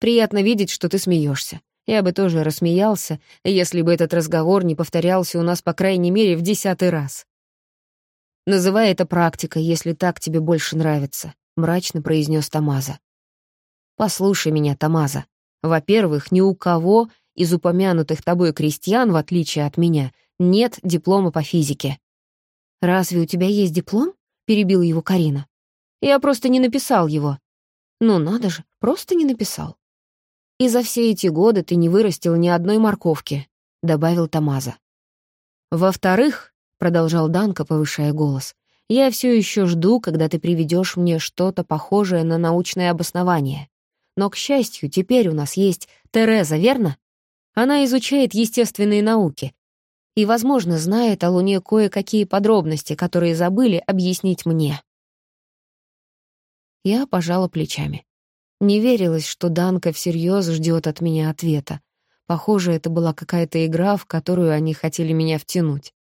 Приятно видеть, что ты смеешься. Я бы тоже рассмеялся, если бы этот разговор не повторялся у нас по крайней мере в десятый раз. «Называй это практикой, если так тебе больше нравится», — мрачно произнес Тамаза. «Послушай меня, Тамаза. Во-первых, ни у кого из упомянутых тобой крестьян, в отличие от меня, нет диплома по физике». «Разве у тебя есть диплом?» — перебил его Карина. «Я просто не написал его». «Ну надо же, просто не написал». «И за все эти годы ты не вырастил ни одной морковки», — добавил Тамаза. «Во-вторых», — продолжал Данка, повышая голос, «я все еще жду, когда ты приведешь мне что-то похожее на научное обоснование. Но, к счастью, теперь у нас есть Тереза, верно? Она изучает естественные науки и, возможно, знает о Луне кое-какие подробности, которые забыли объяснить мне. Я пожала плечами. Не верилось, что Данка всерьез ждет от меня ответа. Похоже, это была какая-то игра, в которую они хотели меня втянуть.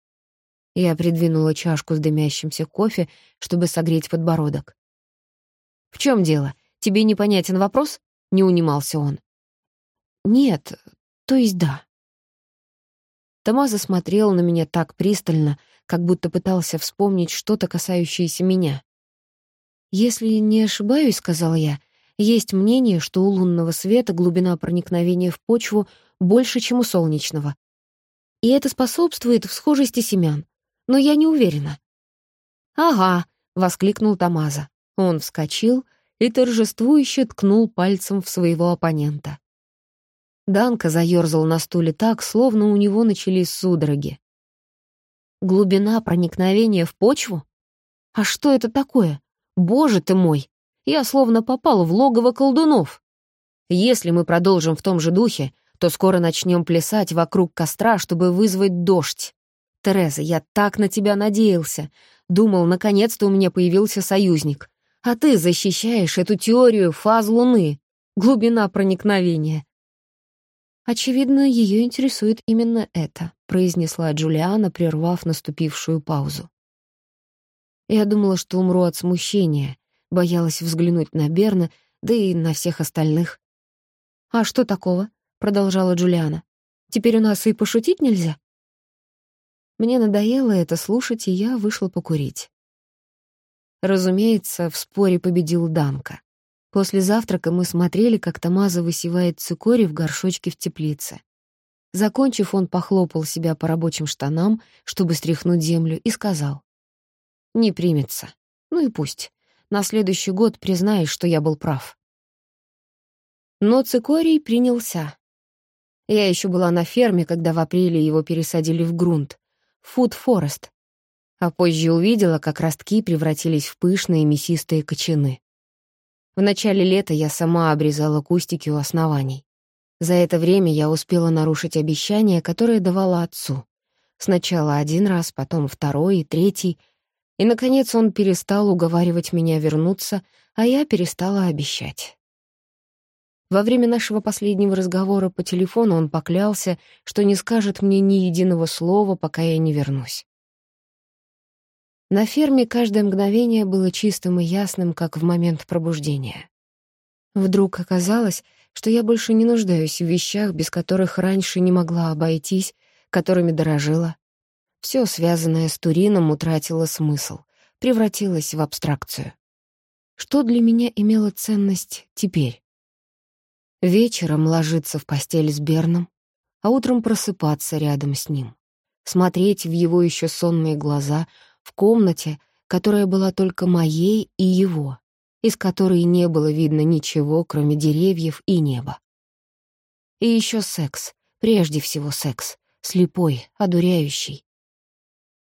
Я придвинула чашку с дымящимся кофе, чтобы согреть подбородок. «В чем дело? Тебе непонятен вопрос?» — не унимался он. «Нет, то есть да». Томазо смотрел на меня так пристально, как будто пытался вспомнить что-то, касающееся меня. «Если не ошибаюсь, — сказала я, — есть мнение, что у лунного света глубина проникновения в почву больше, чем у солнечного. И это способствует всхожести семян. Но я не уверена». «Ага», — воскликнул Томазо. Он вскочил и торжествующе ткнул пальцем в своего оппонента. Данка заёрзал на стуле так, словно у него начались судороги. Глубина проникновения в почву? А что это такое? Боже ты мой! Я словно попал в логово колдунов. Если мы продолжим в том же духе, то скоро начнем плясать вокруг костра, чтобы вызвать дождь. Тереза, я так на тебя надеялся. Думал, наконец-то у меня появился союзник. А ты защищаешь эту теорию фаз Луны. Глубина проникновения. «Очевидно, ее интересует именно это», — произнесла Джулиана, прервав наступившую паузу. Я думала, что умру от смущения, боялась взглянуть на Берна, да и на всех остальных. «А что такого?» — продолжала Джулиана. «Теперь у нас и пошутить нельзя?» Мне надоело это слушать, и я вышла покурить. Разумеется, в споре победил Данка. После завтрака мы смотрели, как Тамаза высевает цикорий в горшочке в теплице. Закончив, он похлопал себя по рабочим штанам, чтобы стряхнуть землю, и сказал. «Не примется. Ну и пусть. На следующий год признаешь, что я был прав». Но цикорий принялся. Я еще была на ферме, когда в апреле его пересадили в грунт, food forest, а позже увидела, как ростки превратились в пышные мясистые кочаны. В начале лета я сама обрезала кустики у оснований. За это время я успела нарушить обещание, которое давала отцу. Сначала один раз, потом второй и третий. И, наконец, он перестал уговаривать меня вернуться, а я перестала обещать. Во время нашего последнего разговора по телефону он поклялся, что не скажет мне ни единого слова, пока я не вернусь. На ферме каждое мгновение было чистым и ясным, как в момент пробуждения. Вдруг оказалось, что я больше не нуждаюсь в вещах, без которых раньше не могла обойтись, которыми дорожила. Все, связанное с Турином, утратило смысл, превратилось в абстракцию. Что для меня имело ценность теперь? Вечером ложиться в постель с Берном, а утром просыпаться рядом с ним, смотреть в его еще сонные глаза — в комнате, которая была только моей и его, из которой не было видно ничего, кроме деревьев и неба. И еще секс, прежде всего секс, слепой, одуряющий.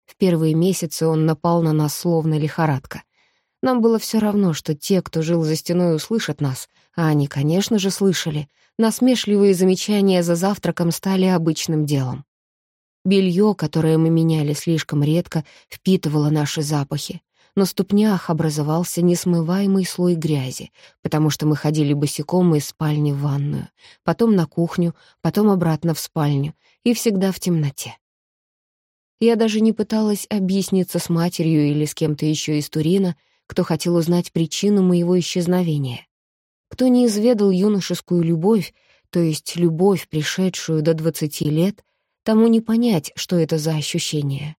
В первые месяцы он напал на нас словно лихорадка. Нам было все равно, что те, кто жил за стеной, услышат нас, а они, конечно же, слышали. Насмешливые замечания за завтраком стали обычным делом. Белье, которое мы меняли слишком редко, впитывало наши запахи. На ступнях образовался несмываемый слой грязи, потому что мы ходили босиком из спальни в ванную, потом на кухню, потом обратно в спальню, и всегда в темноте. Я даже не пыталась объясниться с матерью или с кем-то еще из Турина, кто хотел узнать причину моего исчезновения. Кто не изведал юношескую любовь, то есть любовь, пришедшую до двадцати лет, тому не понять, что это за ощущение.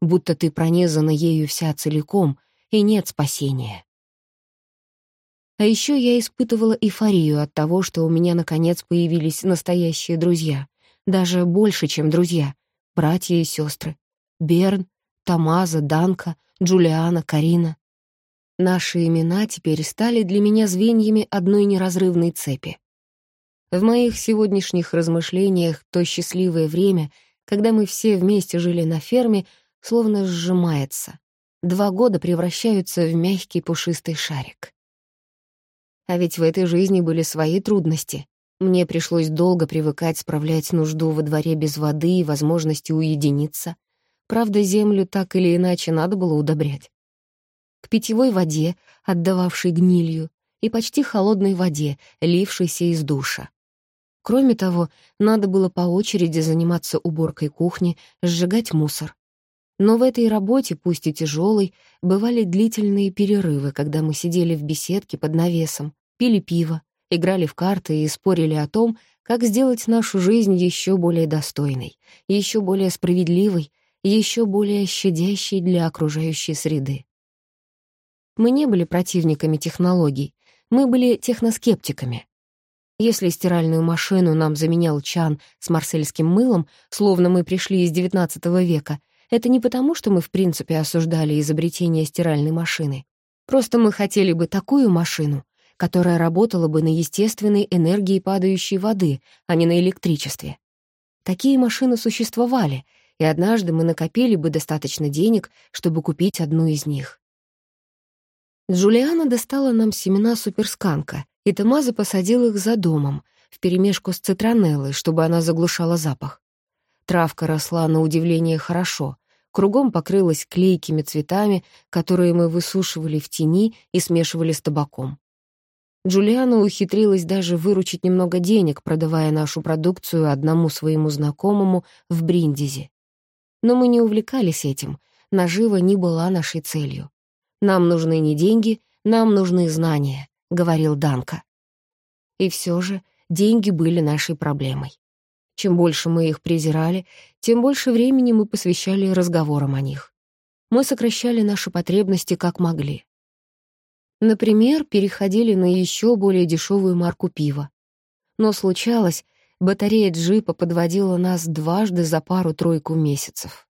Будто ты пронизана ею вся целиком, и нет спасения. А еще я испытывала эйфорию от того, что у меня наконец появились настоящие друзья, даже больше, чем друзья, братья и сестры. Берн, Тамаза, Данка, Джулиана, Карина. Наши имена теперь стали для меня звеньями одной неразрывной цепи. В моих сегодняшних размышлениях то счастливое время, когда мы все вместе жили на ферме, словно сжимается. Два года превращаются в мягкий пушистый шарик. А ведь в этой жизни были свои трудности. Мне пришлось долго привыкать справлять нужду во дворе без воды и возможности уединиться — Правда, землю так или иначе надо было удобрять. К питьевой воде, отдававшей гнилью, и почти холодной воде, лившейся из душа. Кроме того, надо было по очереди заниматься уборкой кухни, сжигать мусор. Но в этой работе, пусть и тяжелой, бывали длительные перерывы, когда мы сидели в беседке под навесом, пили пиво, играли в карты и спорили о том, как сделать нашу жизнь еще более достойной, еще более справедливой, еще более щадящей для окружающей среды. Мы не были противниками технологий, мы были техноскептиками. Если стиральную машину нам заменял чан с марсельским мылом, словно мы пришли из XIX века, это не потому, что мы в принципе осуждали изобретение стиральной машины. Просто мы хотели бы такую машину, которая работала бы на естественной энергии падающей воды, а не на электричестве. Такие машины существовали, и однажды мы накопили бы достаточно денег, чтобы купить одну из них. Джулиана достала нам семена суперсканка, и Томазо посадил их за домом, вперемешку с цитронеллой, чтобы она заглушала запах. Травка росла на удивление хорошо, кругом покрылась клейкими цветами, которые мы высушивали в тени и смешивали с табаком. Джулиана ухитрилась даже выручить немного денег, продавая нашу продукцию одному своему знакомому в Бриндизе. Но мы не увлекались этим, нажива не была нашей целью. «Нам нужны не деньги, нам нужны знания», — говорил Данка. И все же деньги были нашей проблемой. Чем больше мы их презирали, тем больше времени мы посвящали разговорам о них. Мы сокращали наши потребности как могли. Например, переходили на еще более дешевую марку пива. Но случалось, Батарея джипа подводила нас дважды за пару-тройку месяцев.